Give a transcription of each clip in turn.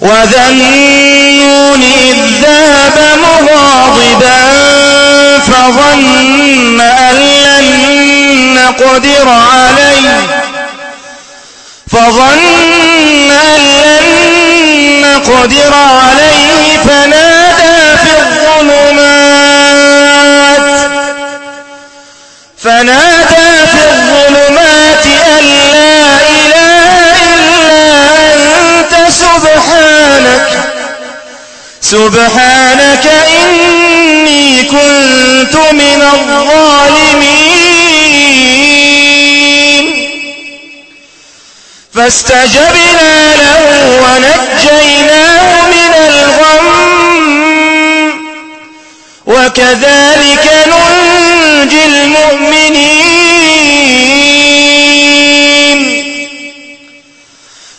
وذنون إذ ذهب مغاضبا فظن أن لن نقدر عليه فظن أن لن نقدر عليه فنادى في الظلمات فنادى في الظلمات أن لا إله إلا أنت سبحانك. سبحانك إني كنت من الظالمين. فاستجبنا له ونجيناه من الغم. وكذلك ننجي المؤمنين.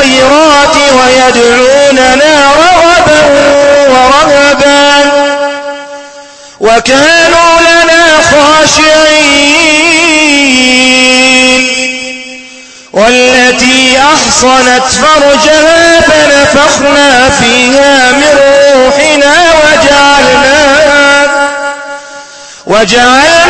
الخيرات ويدعوننا رغبا ورهبا وكانوا لنا خاشعين. والتي أحصنت فرجها فنفخنا فيها من روحنا وجعلناها وجعلناها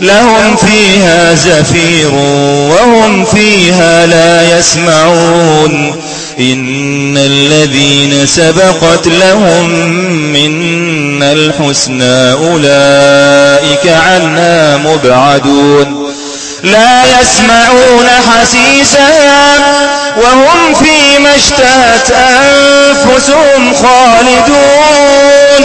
لهم فيها زفير وهم فيها لا يسمعون. إن الذين سبقت لهم منا الحسنى أولئك عنها مبعدون. لا يسمعون حسيسها وهم فيما اشتهت أنفسهم خالدون.